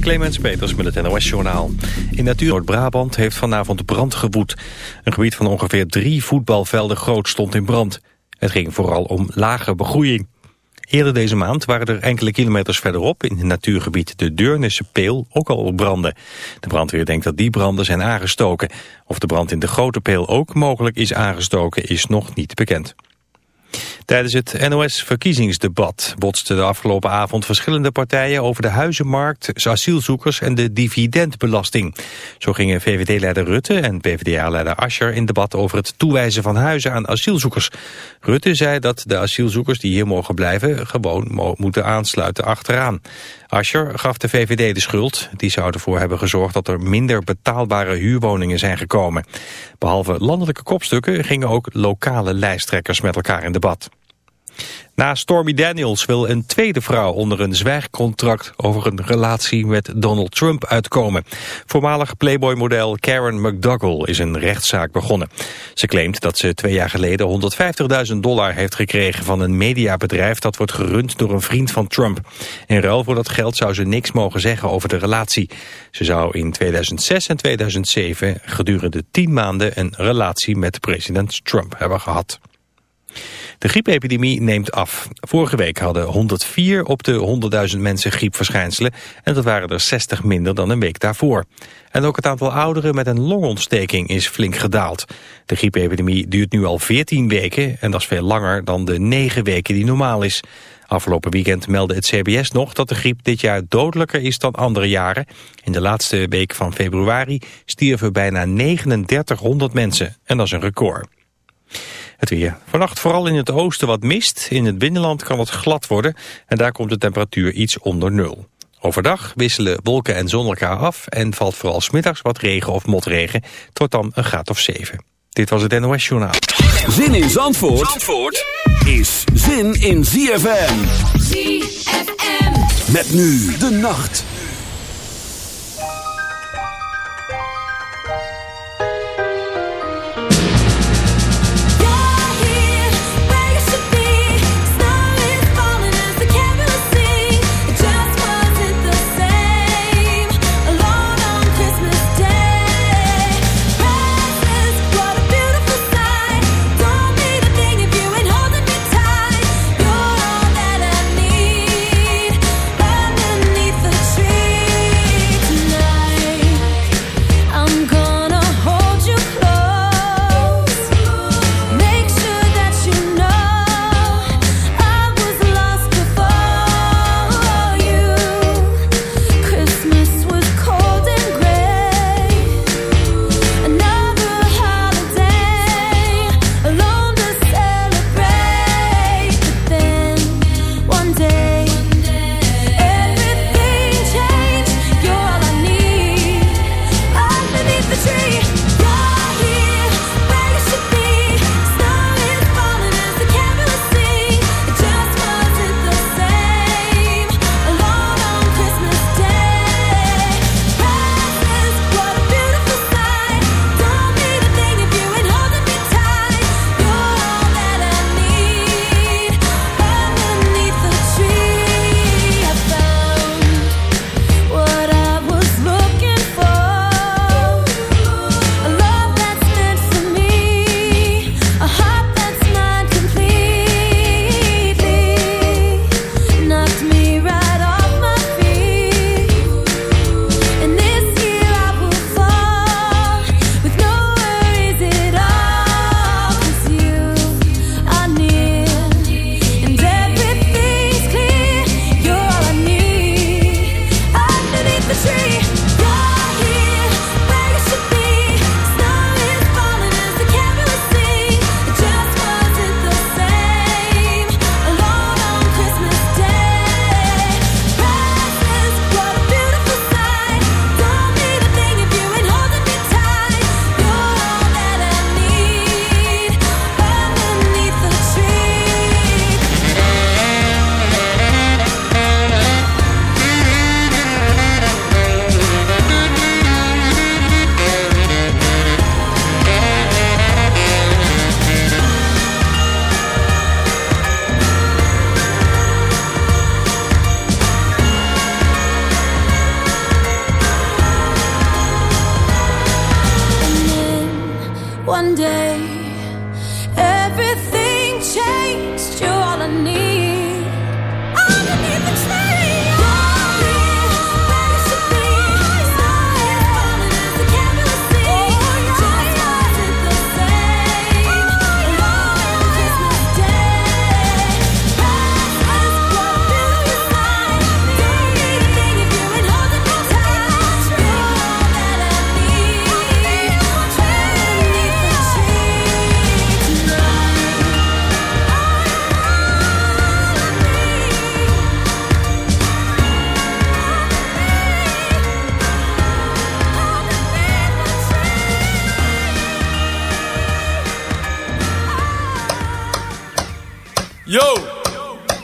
Clemens Peters met het NOS-journaal. In natuur Noord-Brabant heeft vanavond brand gewoed. Een gebied van ongeveer drie voetbalvelden groot stond in brand. Het ging vooral om lage begroeiing. Eerder deze maand waren er enkele kilometers verderop... in het natuurgebied de Deurnisse Peel ook al branden. De brandweer denkt dat die branden zijn aangestoken. Of de brand in de Grote Peel ook mogelijk is aangestoken is nog niet bekend. Tijdens het NOS-verkiezingsdebat botsten de afgelopen avond verschillende partijen over de huizenmarkt, asielzoekers en de dividendbelasting. Zo gingen VVD-leider Rutte en PvdA-leider Ascher in debat over het toewijzen van huizen aan asielzoekers. Rutte zei dat de asielzoekers die hier mogen blijven gewoon moeten aansluiten achteraan. Ascher gaf de VVD de schuld. Die zou ervoor hebben gezorgd dat er minder betaalbare huurwoningen zijn gekomen. Behalve landelijke kopstukken gingen ook lokale lijsttrekkers met elkaar in debat. Na Stormy Daniels wil een tweede vrouw onder een zwijgcontract over een relatie met Donald Trump uitkomen. Voormalig Playboy-model Karen McDougall is een rechtszaak begonnen. Ze claimt dat ze twee jaar geleden 150.000 dollar heeft gekregen van een mediabedrijf dat wordt gerund door een vriend van Trump. In ruil voor dat geld zou ze niks mogen zeggen over de relatie. Ze zou in 2006 en 2007 gedurende tien maanden een relatie met president Trump hebben gehad. De griepepidemie neemt af. Vorige week hadden 104 op de 100.000 mensen griepverschijnselen... en dat waren er 60 minder dan een week daarvoor. En ook het aantal ouderen met een longontsteking is flink gedaald. De griepepidemie duurt nu al 14 weken... en dat is veel langer dan de 9 weken die normaal is. Afgelopen weekend meldde het CBS nog dat de griep dit jaar dodelijker is dan andere jaren. In de laatste week van februari stierven bijna 3900 mensen en dat is een record. Het weer. Vannacht vooral in het oosten wat mist. In het binnenland kan het glad worden en daar komt de temperatuur iets onder nul. Overdag wisselen wolken en zon elkaar af en valt vooral smiddags wat regen of motregen tot dan een graad of 7. Dit was het NOS Journaal. Zin in Zandvoort, Zandvoort is zin in ZFM. ZFM. Met nu de nacht.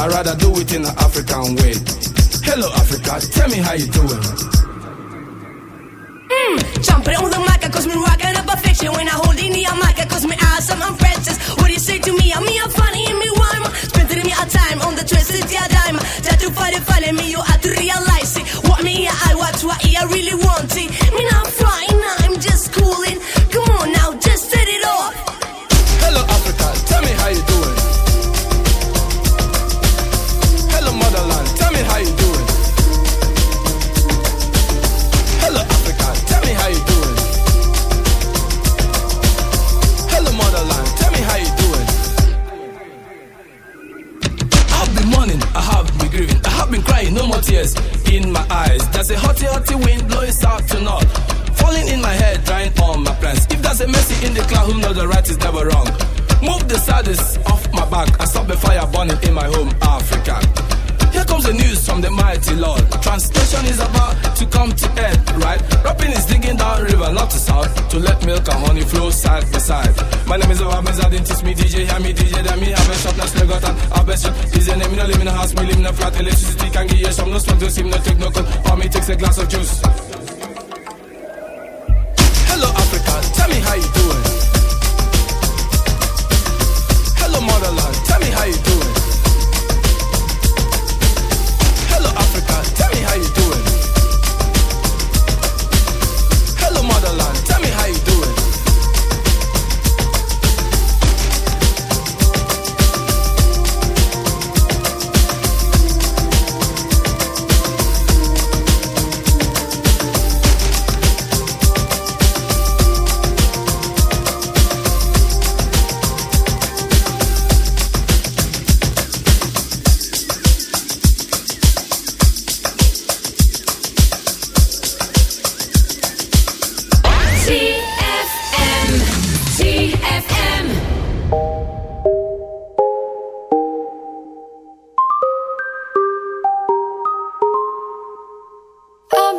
I'd rather do it in an African way. Hello, Africa, tell me how you doing. Mm. Jumping on the mic, cause me rocking up a fiction. When I hold in the mic, cause me awesome, I'm princess. What do you say to me? I'm me, I'm funny, and me rhyme. Spending me a time on the twisted yeah dime. Try to find it, find me, you have to realize it. What me, I watch, what I really want it. Me not flying, I'm just cooling.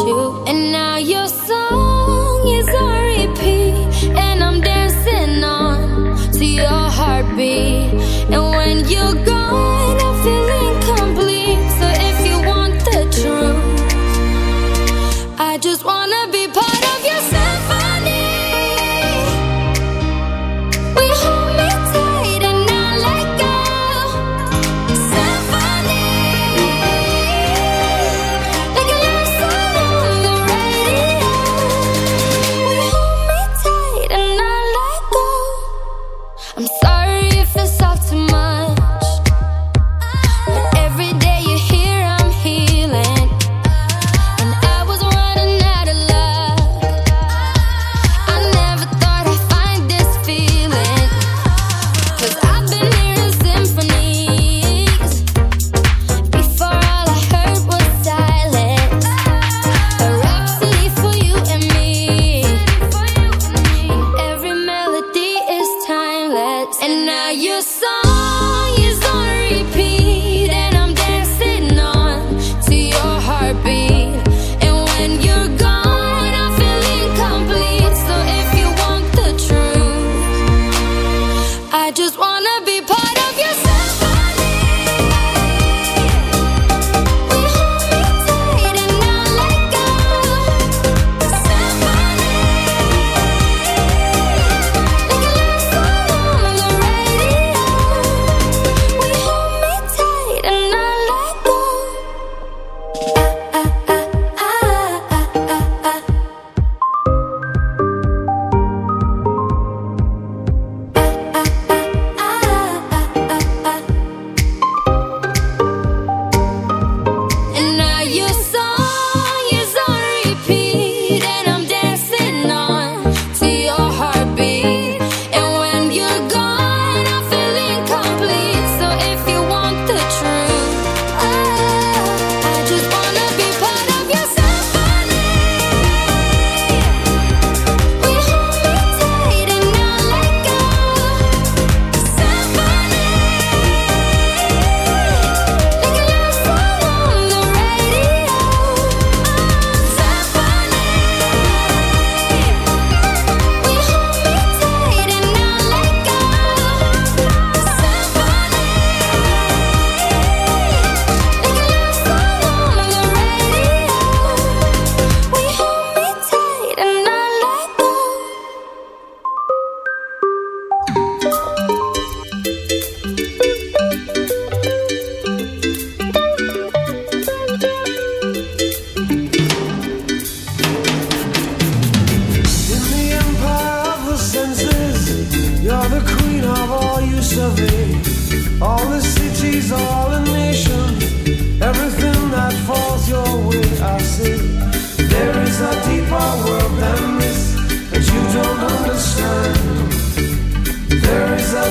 you, and now you.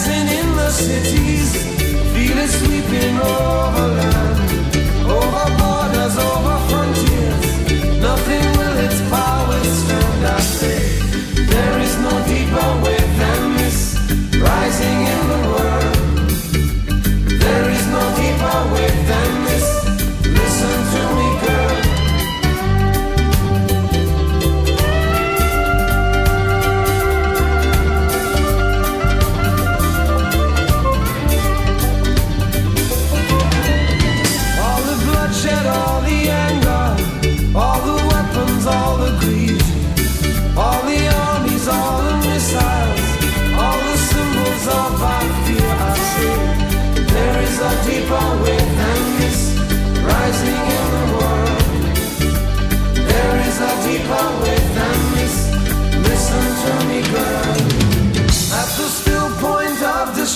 Rising in the cities. Feel it sweeping over land,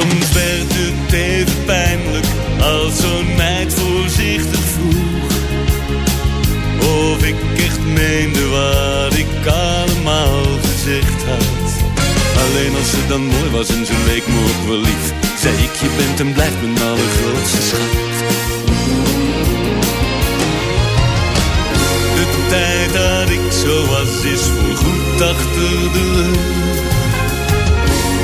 Soms werd het even pijnlijk Als zo'n meid voorzichtig vroeg. Of ik echt meende wat ik allemaal gezegd had. Alleen als ze dan mooi was en ze leek me wel lief Zei ik, je bent en blijft mijn allergrootste schat. De tijd dat ik zo was is voorgoed achter de rug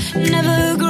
never grow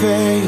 Faith.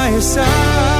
by your side.